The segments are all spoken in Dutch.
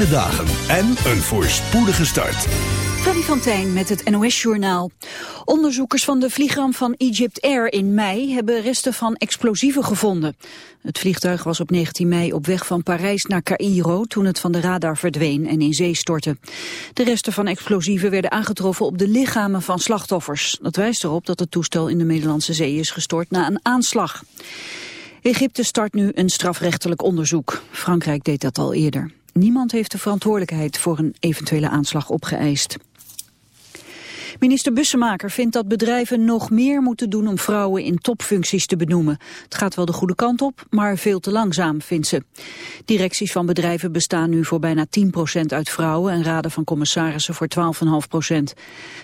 fijne dagen en een voorspoedige start. Freddy van Tijn met het NOS-journaal. Onderzoekers van de vliegramp van Egypt Air in mei hebben resten van explosieven gevonden. Het vliegtuig was op 19 mei op weg van Parijs naar Cairo toen het van de radar verdween en in zee stortte. De resten van explosieven werden aangetroffen op de lichamen van slachtoffers. Dat wijst erop dat het toestel in de Middellandse Zee is gestort na een aanslag. Egypte start nu een strafrechtelijk onderzoek. Frankrijk deed dat al eerder. Niemand heeft de verantwoordelijkheid voor een eventuele aanslag opgeëist. Minister Bussemaker vindt dat bedrijven nog meer moeten doen om vrouwen in topfuncties te benoemen. Het gaat wel de goede kant op, maar veel te langzaam, vindt ze. Directies van bedrijven bestaan nu voor bijna 10% uit vrouwen en raden van commissarissen voor 12,5%.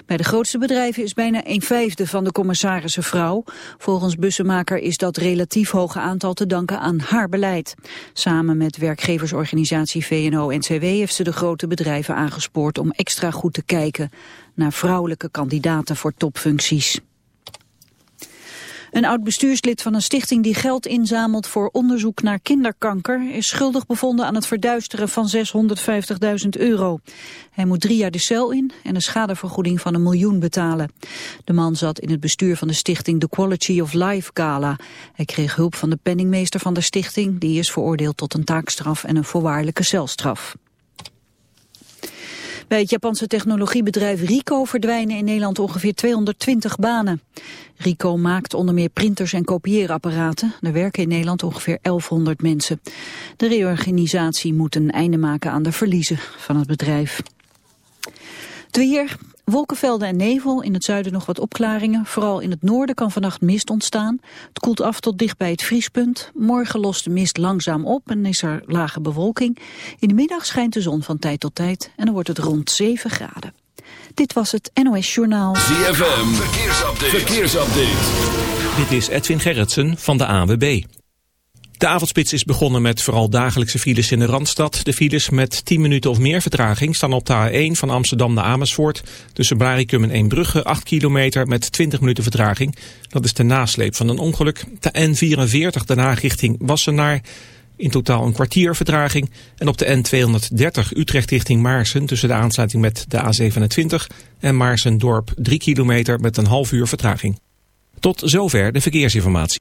Bij de grootste bedrijven is bijna een vijfde van de commissarissen vrouw. Volgens Bussemaker is dat relatief hoge aantal te danken aan haar beleid. Samen met werkgeversorganisatie VNO-NCW heeft ze de grote bedrijven aangespoord om extra goed te kijken naar vrouwelijke kandidaten voor topfuncties. Een oud-bestuurslid van een stichting die geld inzamelt voor onderzoek naar kinderkanker is schuldig bevonden aan het verduisteren van 650.000 euro. Hij moet drie jaar de cel in en een schadevergoeding van een miljoen betalen. De man zat in het bestuur van de stichting The Quality of Life Gala. Hij kreeg hulp van de penningmeester van de stichting, die is veroordeeld tot een taakstraf en een voorwaardelijke celstraf. Bij het Japanse technologiebedrijf Rico verdwijnen in Nederland ongeveer 220 banen. Rico maakt onder meer printers en kopieerapparaten. Er werken in Nederland ongeveer 1100 mensen. De reorganisatie moet een einde maken aan de verliezen van het bedrijf. Het Wolkenvelden en nevel, in het zuiden nog wat opklaringen. Vooral in het noorden kan vannacht mist ontstaan. Het koelt af tot dicht bij het vriespunt. Morgen lost de mist langzaam op en is er lage bewolking. In de middag schijnt de zon van tijd tot tijd en dan wordt het rond 7 graden. Dit was het NOS Journaal. ZFM, verkeersupdate. verkeersupdate. Dit is Edwin Gerritsen van de AWB. De avondspits is begonnen met vooral dagelijkse files in de Randstad. De files met 10 minuten of meer vertraging staan op de A1 van Amsterdam naar Amersfoort. Tussen Blaricum en Eembrugge 8 kilometer met 20 minuten vertraging. Dat is de nasleep van een ongeluk. De N44 daarna richting Wassenaar. In totaal een kwartier vertraging. En op de N230 Utrecht richting Maarsen tussen de aansluiting met de A27 en Maarsendorp 3 kilometer met een half uur vertraging. Tot zover de verkeersinformatie.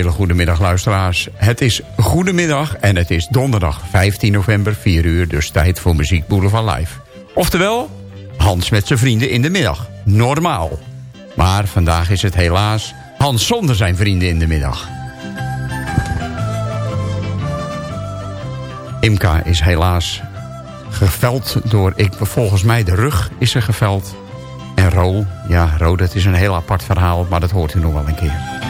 Hele goede middag luisteraars. Het is goedemiddag en het is donderdag 15 november 4 uur. Dus tijd voor Muziek Boulevard Live. Oftewel, Hans met zijn vrienden in de middag. Normaal. Maar vandaag is het helaas Hans zonder zijn vrienden in de middag. Imka is helaas geveld door, ik, volgens mij de rug is ze geveld. En Ro, ja Ro dat is een heel apart verhaal, maar dat hoort u nog wel een keer.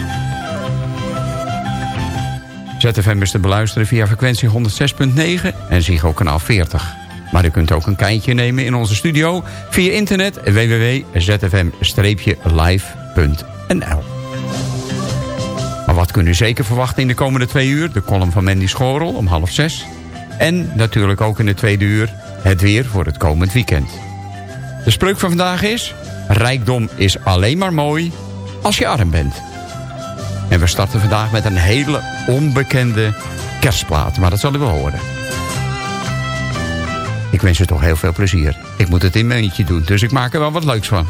ZFM is te beluisteren via frequentie 106.9 en Ziggo kanaal 40. Maar u kunt ook een kijkje nemen in onze studio via internet www.zfm-live.nl Maar wat kunt u zeker verwachten in de komende twee uur? De column van Mandy Schorel om half zes. En natuurlijk ook in de tweede uur het weer voor het komend weekend. De spreuk van vandaag is... Rijkdom is alleen maar mooi als je arm bent. En we starten vandaag met een hele onbekende kerstplaat. Maar dat zullen we horen. Ik wens je toch heel veel plezier. Ik moet het in mijn eentje doen, dus ik maak er wel wat leuks van.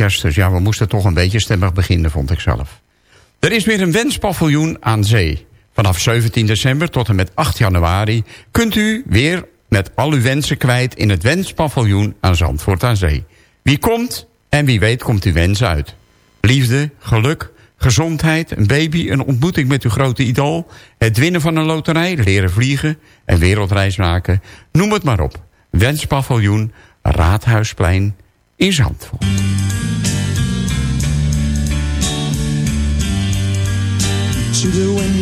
Kerst, dus ja, we moesten toch een beetje stemmig beginnen, vond ik zelf. Er is weer een wenspaviljoen aan zee. Vanaf 17 december tot en met 8 januari kunt u weer met al uw wensen kwijt in het wenspaviljoen aan Zandvoort aan Zee. Wie komt en wie weet komt uw wens uit. Liefde, geluk, gezondheid, een baby, een ontmoeting met uw grote idool... het winnen van een loterij, leren vliegen, een wereldreis maken. Noem het maar op. Wenspaviljoen, Raadhuisplein in Zandvoort.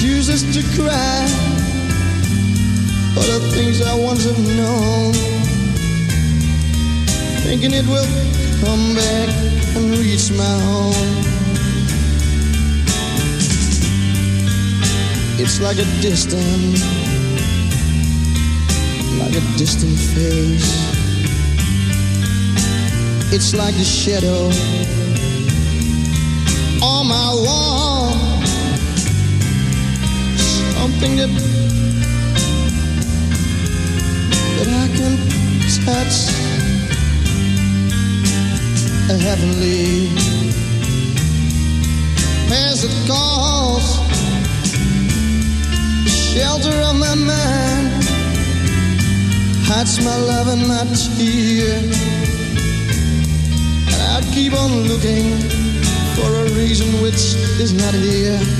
Chooses to cry for the things I once have known, thinking it will come back and reach my home. It's like a distant, like a distant face. It's like the shadow on my wall something that that I can touch. A heavenly as it calls. Shelter of my mind hides my love and my tears. and I keep on looking for a reason which is not here.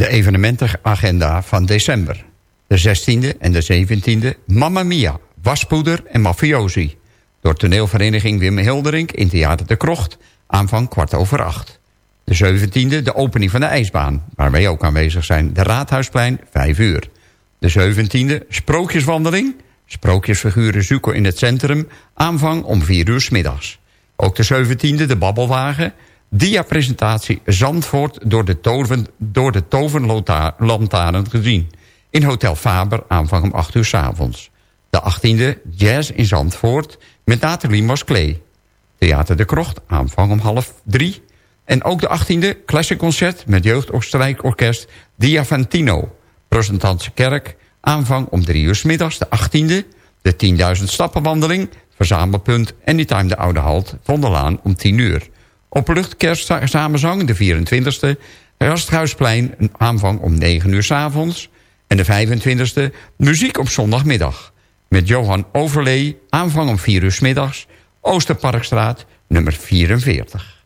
De evenementenagenda van december. De 16e en de 17e Mamma Mia, Waspoeder en Mafiosi. Door toneelvereniging Wim Hildering in Theater de Krocht. Aanvang kwart over acht. De 17e de opening van de ijsbaan, waar wij ook aanwezig zijn. De Raadhuisplein, 5 uur. De 17e Sprookjeswandeling. Sprookjesfiguren zoeken in het centrum. Aanvang om 4 uur middags. Ook de 17e de Babbelwagen. Dia-presentatie Zandvoort door de, toven, door de tovenlantaarn gezien. In Hotel Faber aanvang om 8 uur 's avonds. De 18e Jazz in Zandvoort met Nathalie Mosclee. Theater de Krocht aanvang om half drie. En ook de 18e Classic Concert met Jeugd Oostenrijk Diavantino. Protestantse Kerk aanvang om 3 uur middags. De 18e de 10.000 stappenwandeling verzamelpunt Anytime de Oude Halt van der Laan om 10 uur. Opluchtkerstsamenzang, de 24e. Rasthuisplein, aanvang om 9 uur s avonds. En de 25e, muziek op zondagmiddag. Met Johan Overlee, aanvang om 4 uur s middags. Oosterparkstraat, nummer 44.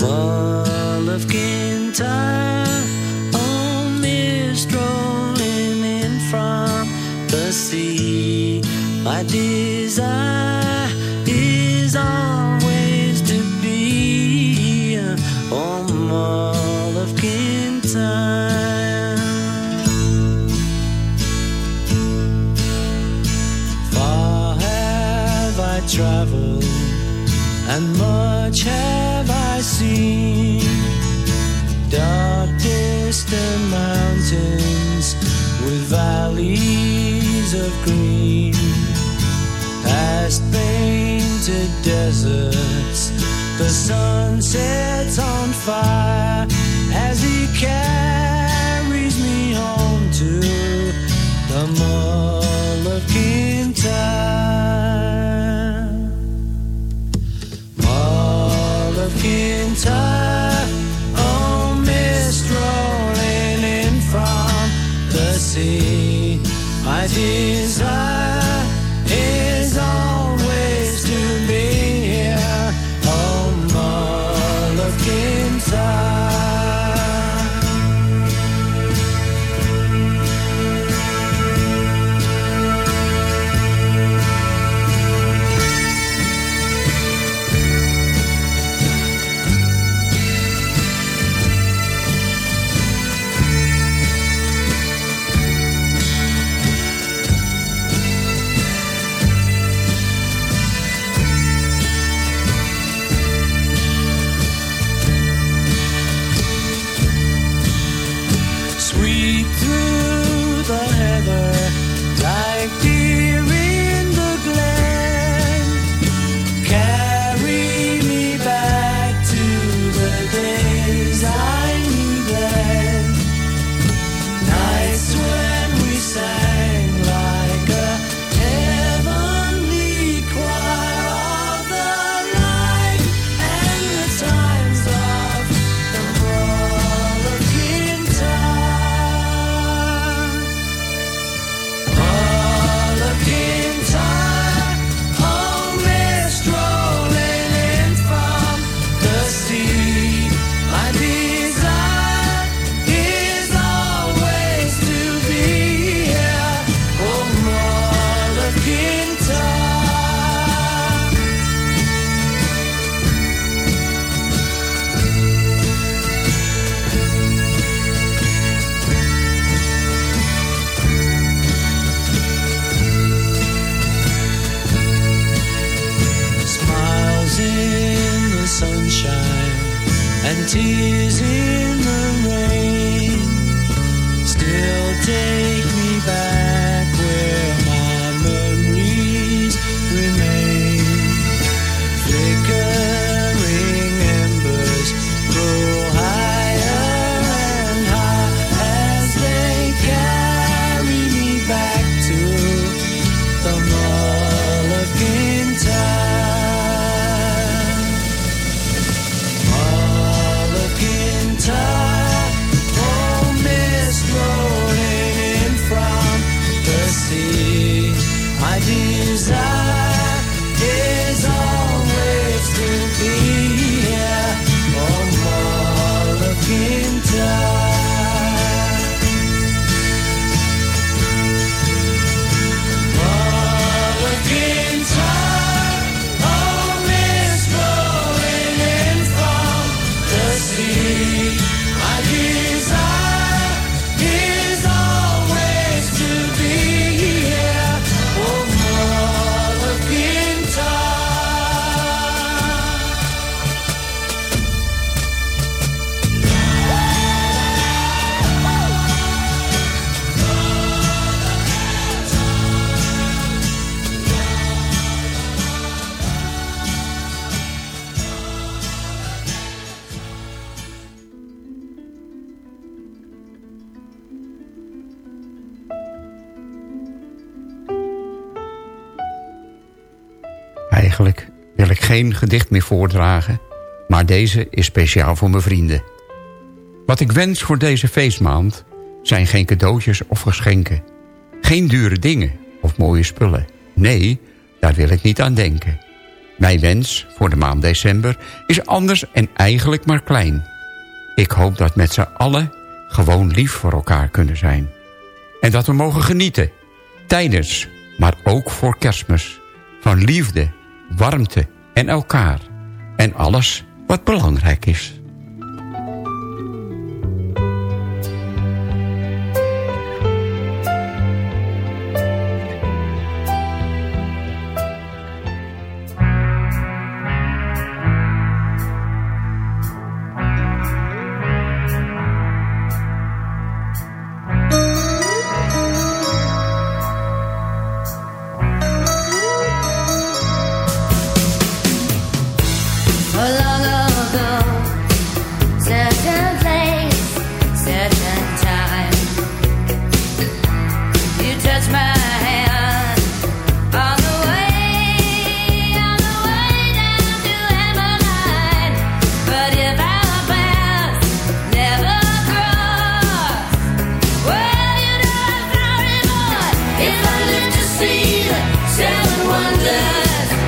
Mall of My desire is always to be on Mall of Kintyre. Far have I traveled and much have I seen. Dark distant mountains with valleys of green. Past painted deserts, the sun sets on fire as he carries geen gedicht meer voordragen... maar deze is speciaal voor mijn vrienden. Wat ik wens voor deze feestmaand... zijn geen cadeautjes of geschenken. Geen dure dingen of mooie spullen. Nee, daar wil ik niet aan denken. Mijn wens voor de maand december is anders en eigenlijk maar klein. Ik hoop dat met z'n allen gewoon lief voor elkaar kunnen zijn. En dat we mogen genieten. Tijdens, maar ook voor kerstmis. Van liefde, warmte en elkaar. En alles wat belangrijk is. See the seven wonders,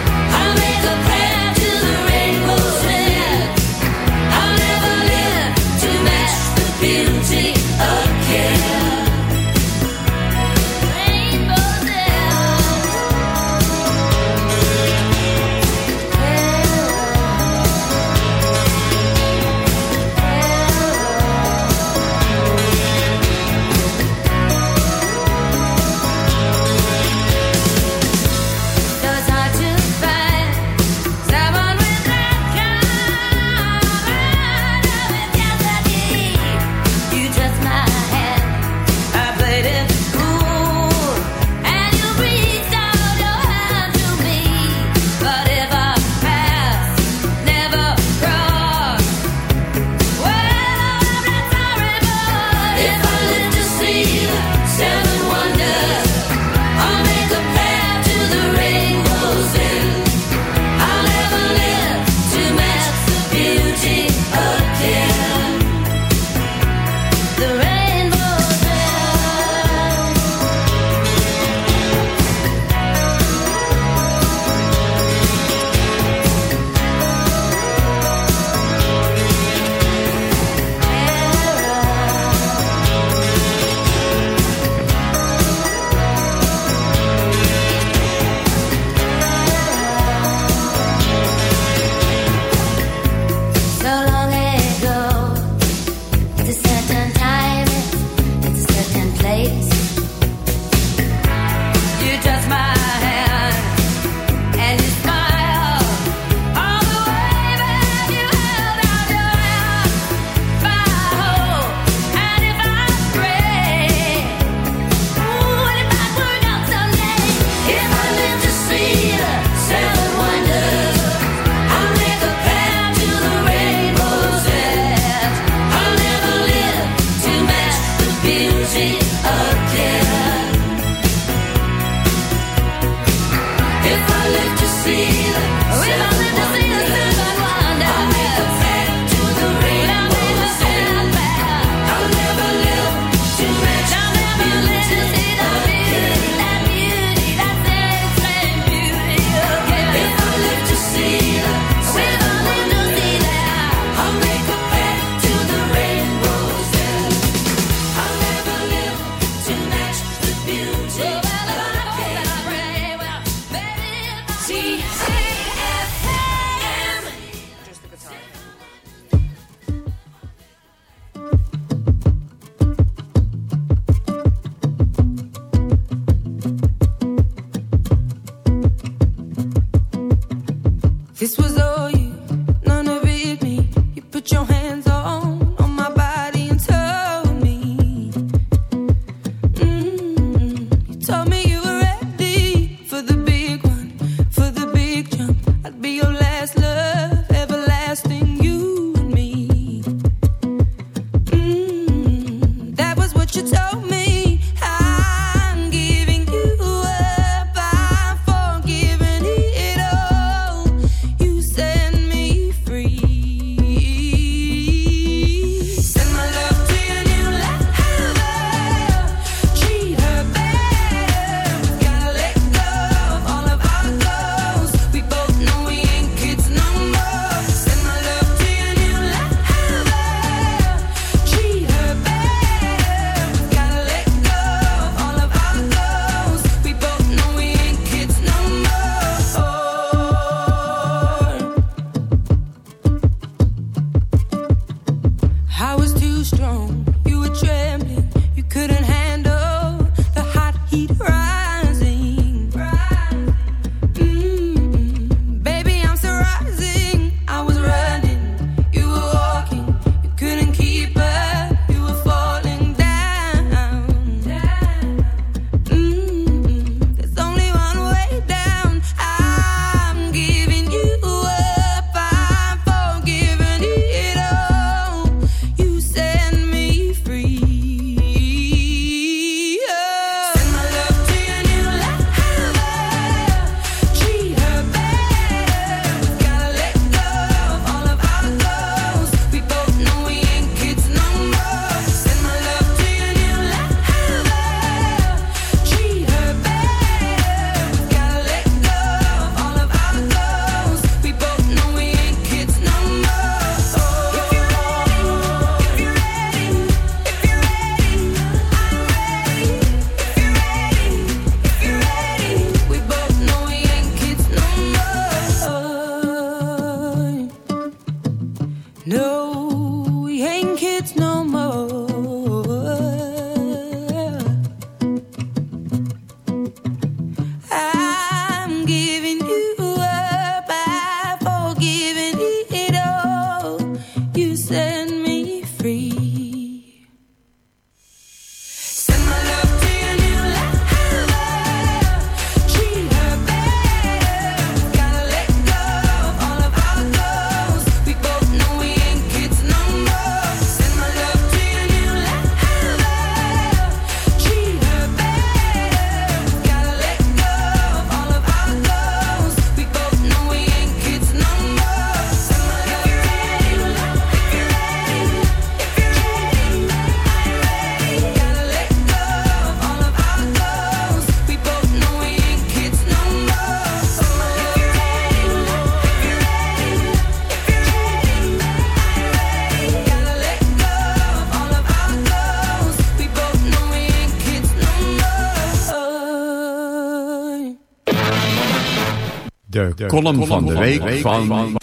column, van de week van...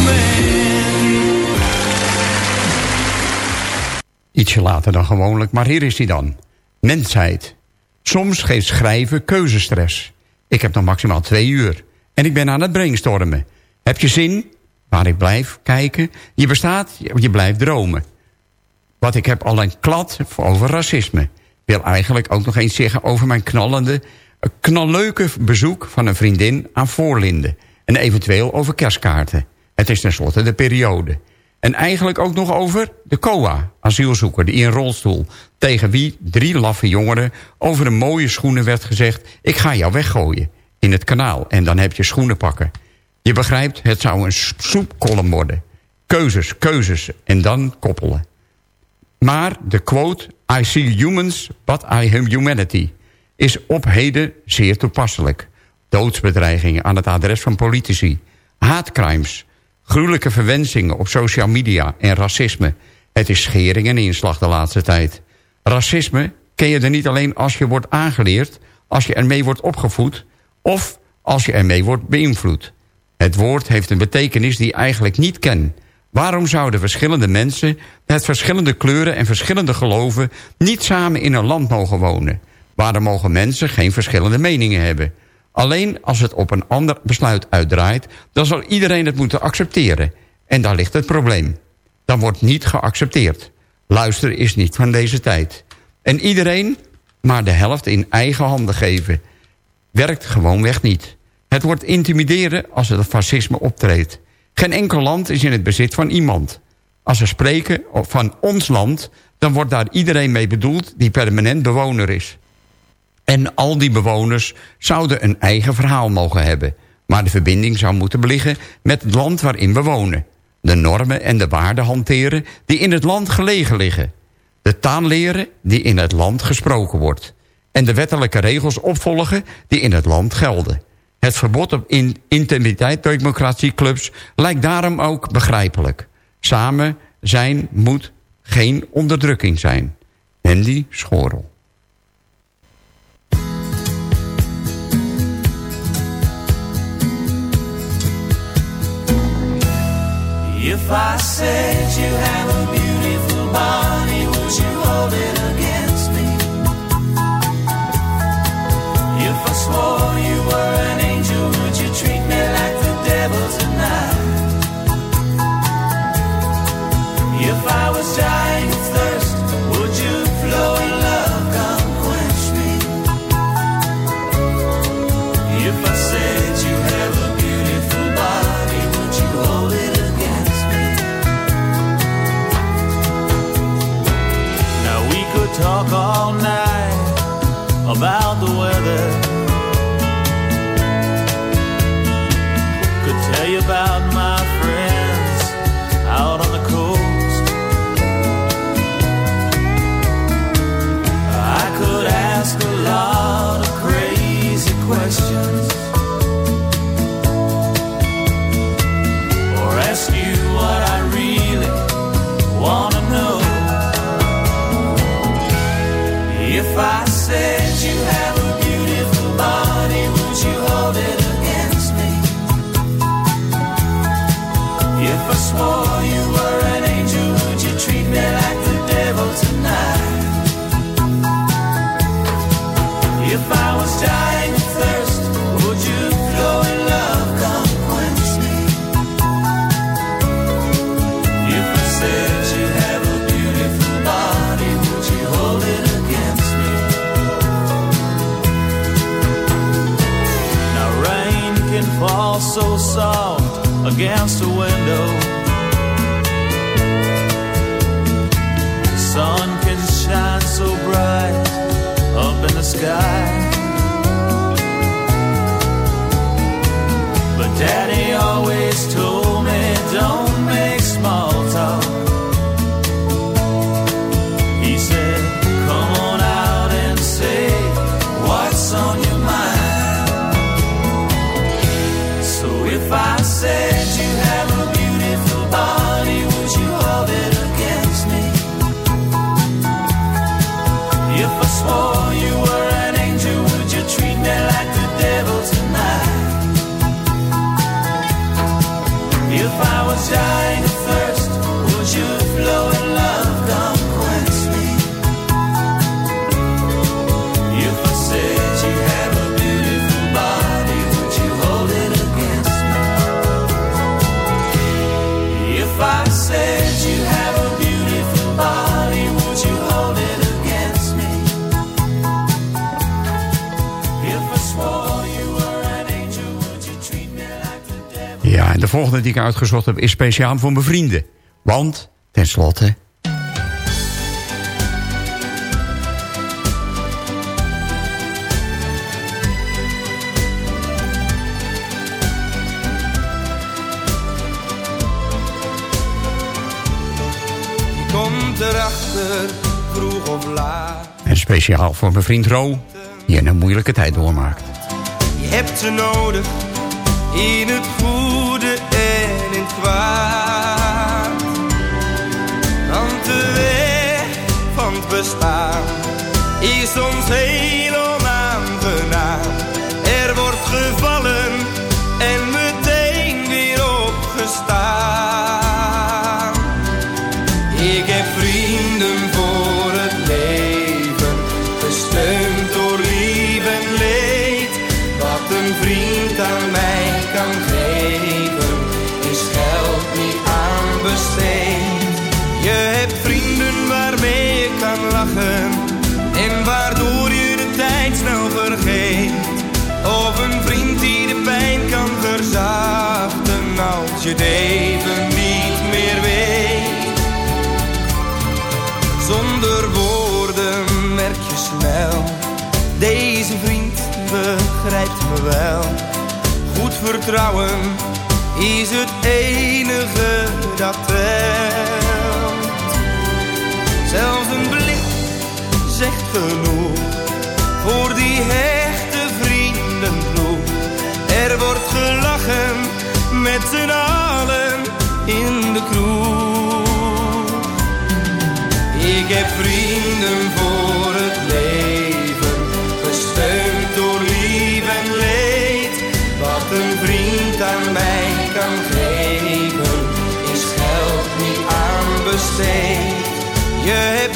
Ietsje later dan gewoonlijk, maar hier is hij dan. Mensheid. Soms geeft schrijven keuzestress. Ik heb nog maximaal twee uur. En ik ben aan het brainstormen. Heb je zin? Waar ik blijf kijken. Je bestaat, je blijft dromen. Wat ik heb al een klad over racisme. Wil eigenlijk ook nog eens zeggen over mijn knallende... knalleuke bezoek van een vriendin aan Voorlinden. En eventueel over kerstkaarten. Het is tenslotte de periode. En eigenlijk ook nog over de COA, asielzoeker, die in rolstoel... tegen wie drie laffe jongeren over een mooie schoenen werd gezegd... ik ga jou weggooien in het kanaal en dan heb je schoenen pakken. Je begrijpt, het zou een soepkolom worden. Keuzes, keuzes en dan koppelen. Maar de quote, I see humans, but I am humanity... is op heden zeer toepasselijk. Doodsbedreigingen aan het adres van politici. Haatcrimes, gruwelijke verwensingen op social media en racisme. Het is schering en inslag de laatste tijd. Racisme ken je er niet alleen als je wordt aangeleerd... als je ermee wordt opgevoed... of als je ermee wordt beïnvloed. Het woord heeft een betekenis die eigenlijk niet ken... Waarom zouden verschillende mensen met verschillende kleuren en verschillende geloven... niet samen in een land mogen wonen? Waarom mogen mensen geen verschillende meningen hebben? Alleen als het op een ander besluit uitdraait... dan zal iedereen het moeten accepteren. En daar ligt het probleem. Dan wordt niet geaccepteerd. Luisteren is niet van deze tijd. En iedereen maar de helft in eigen handen geven. Werkt gewoonweg niet. Het wordt intimideren als het fascisme optreedt. Geen enkel land is in het bezit van iemand. Als we spreken van ons land... dan wordt daar iedereen mee bedoeld die permanent bewoner is. En al die bewoners zouden een eigen verhaal mogen hebben. Maar de verbinding zou moeten beliggen met het land waarin we wonen. De normen en de waarden hanteren die in het land gelegen liggen. De taal leren die in het land gesproken wordt. En de wettelijke regels opvolgen die in het land gelden. Het verbod op in intimideit-democratieclubs lijkt daarom ook begrijpelijk. Samen zijn moet geen onderdrukking zijn. Andy Schorel. If I said you have a beautiful body, would you hold it against me? If I swore you were an angel, would you treat me like the devil tonight? If I was en de volgende die ik uitgezocht heb is speciaal voor mijn vrienden. Want, tenslotte... Je komt erachter, vroeg of laat. En speciaal voor mijn vriend Ro, die een moeilijke tijd doormaakt. Je hebt ze nodig, in het goede en in het kwaad. Want de weg van het bestaan is soms heel vrienden waarmee je kan lachen en waardoor je de tijd snel vergeet. Of een vriend die de pijn kan verzachten als je het even niet meer weet. Zonder woorden merk je snel, deze vriend begrijpt me wel. Goed vertrouwen is het enige dat telt. Zelfs een blik zegt genoeg voor die hechte vriendenploeg. Er wordt gelachen met z'n allen in de kroeg. Ik heb vrienden voor het leven, gesteund door lief en leed. Wat een vriend aan mij kan geven, is geld niet aan besteed. Je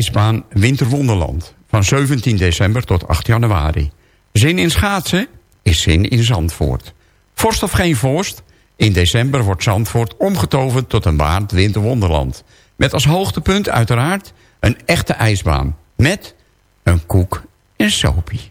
IJsbaan Winterwonderland. Van 17 december tot 8 januari. Zin in schaatsen is zin in Zandvoort. Vorst of geen vorst? In december wordt Zandvoort omgetoverd tot een waard winterwonderland. Met als hoogtepunt uiteraard een echte ijsbaan. Met een koek en sopie.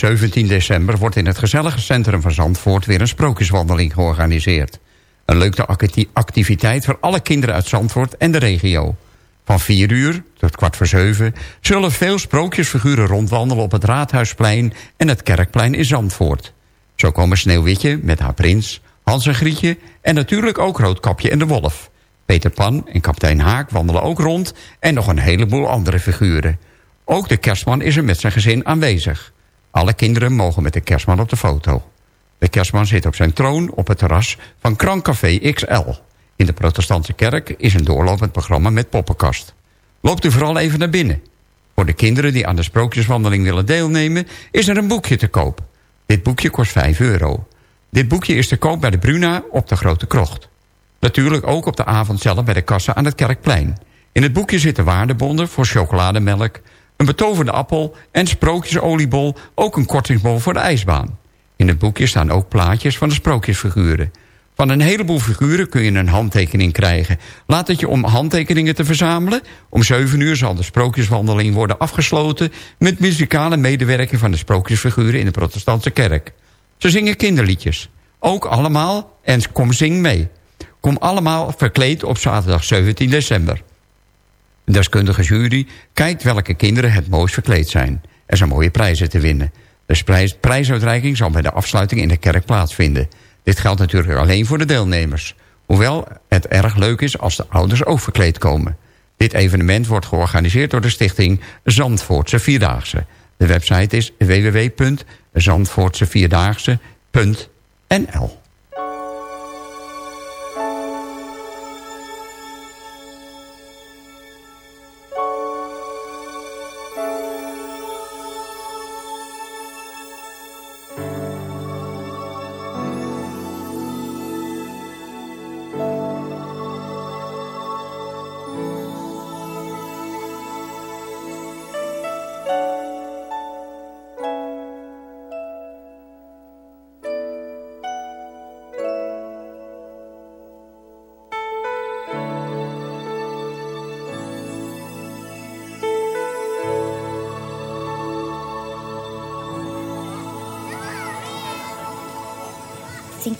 17 december wordt in het gezellige centrum van Zandvoort... weer een sprookjeswandeling georganiseerd. Een leuke acti- activiteit voor alle kinderen uit Zandvoort en de regio. Van 4 uur tot kwart voor 7 zullen veel sprookjesfiguren rondwandelen... op het Raadhuisplein en het Kerkplein in Zandvoort. Zo komen Sneeuwwitje met haar prins, Hans en Grietje... en natuurlijk ook Roodkapje en de Wolf. Peter Pan en kapitein Haak wandelen ook rond... en nog een heleboel andere figuren. Ook de kerstman is er met zijn gezin aanwezig. Alle kinderen mogen met de kerstman op de foto. De kerstman zit op zijn troon op het terras van Krankcafé XL. In de protestantse kerk is een doorlopend programma met poppenkast. Loopt u vooral even naar binnen. Voor de kinderen die aan de sprookjeswandeling willen deelnemen... is er een boekje te koop. Dit boekje kost 5 euro. Dit boekje is te koop bij de Bruna op de Grote Krocht. Natuurlijk ook op de avond zelf bij de kassa aan het Kerkplein. In het boekje zitten waardebonden voor chocolademelk... een betoverde appel en sprookjesoliebol... ook een kortingsbon voor de ijsbaan. In het boekje staan ook plaatjes van de sprookjesfiguren. Van een heleboel figuren kun je een handtekening krijgen. Laat het je om handtekeningen te verzamelen. Om 7 uur zal de sprookjeswandeling worden afgesloten... met muzikale medewerking van de sprookjesfiguren in de protestantse kerk. Ze zingen kinderliedjes. Ook allemaal en kom zing mee. Kom allemaal verkleed op zaterdag 17 december. Deskundige jury kijkt welke kinderen het mooist verkleed zijn. Er zijn mooie prijzen te winnen. De prijs, prijsuitreiking zal bij de afsluiting in de kerk plaatsvinden. Dit geldt natuurlijk alleen voor de deelnemers. Hoewel het erg leuk is als de ouders ook verkleed komen. Dit evenement wordt georganiseerd door de stichting Zandvoortse Vierdaagse. De website is www.zandvoortsevierdaagse.nl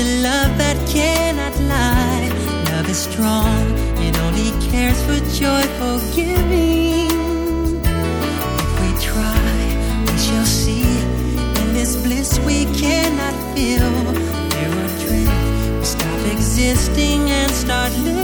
a love that cannot lie. Love is strong, it only cares for joyful giving. If we try, we shall see. In this bliss we cannot feel. There are dreams, we stop existing and start living.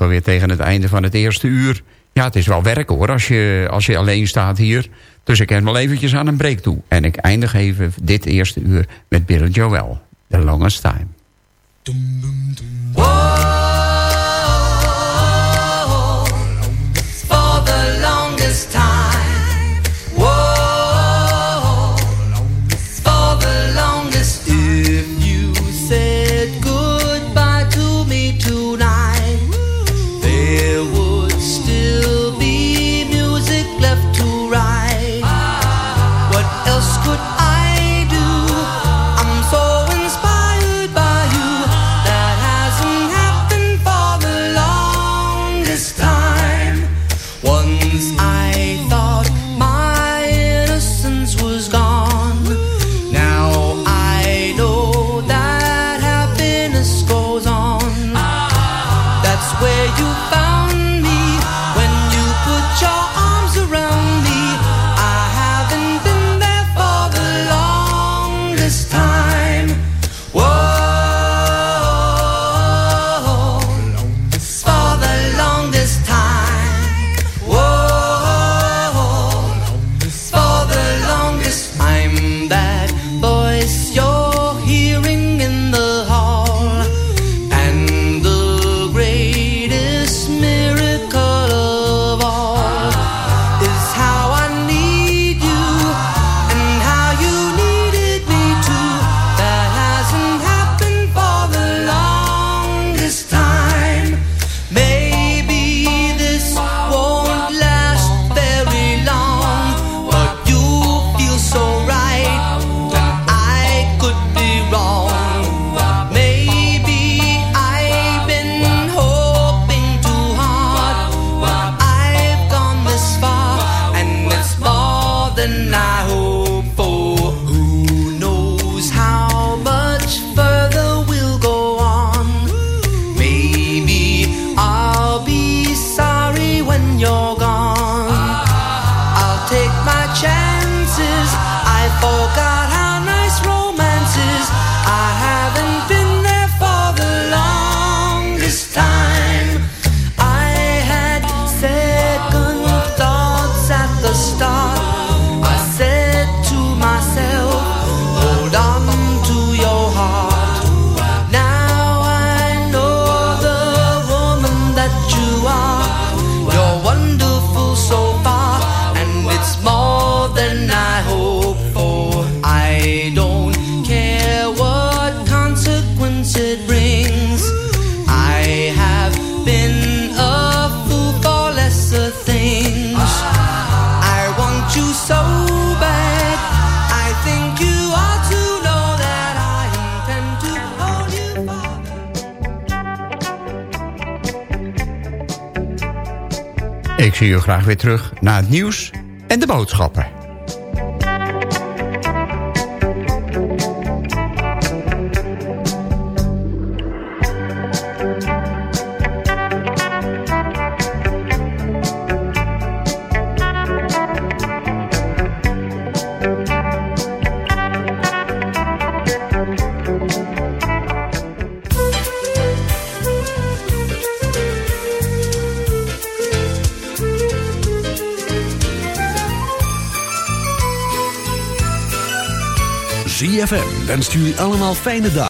alweer tegen het einde van het eerste uur. Ja, het is wel werk hoor, als je, als je alleen staat hier. Dus ik heb wel eventjes aan een break toe. En ik eindig even dit eerste uur met Bill Joel, The Longest Time. Graag weer terug naar het nieuws en de boodschappen. ZFM wenst jullie allemaal fijne dagen.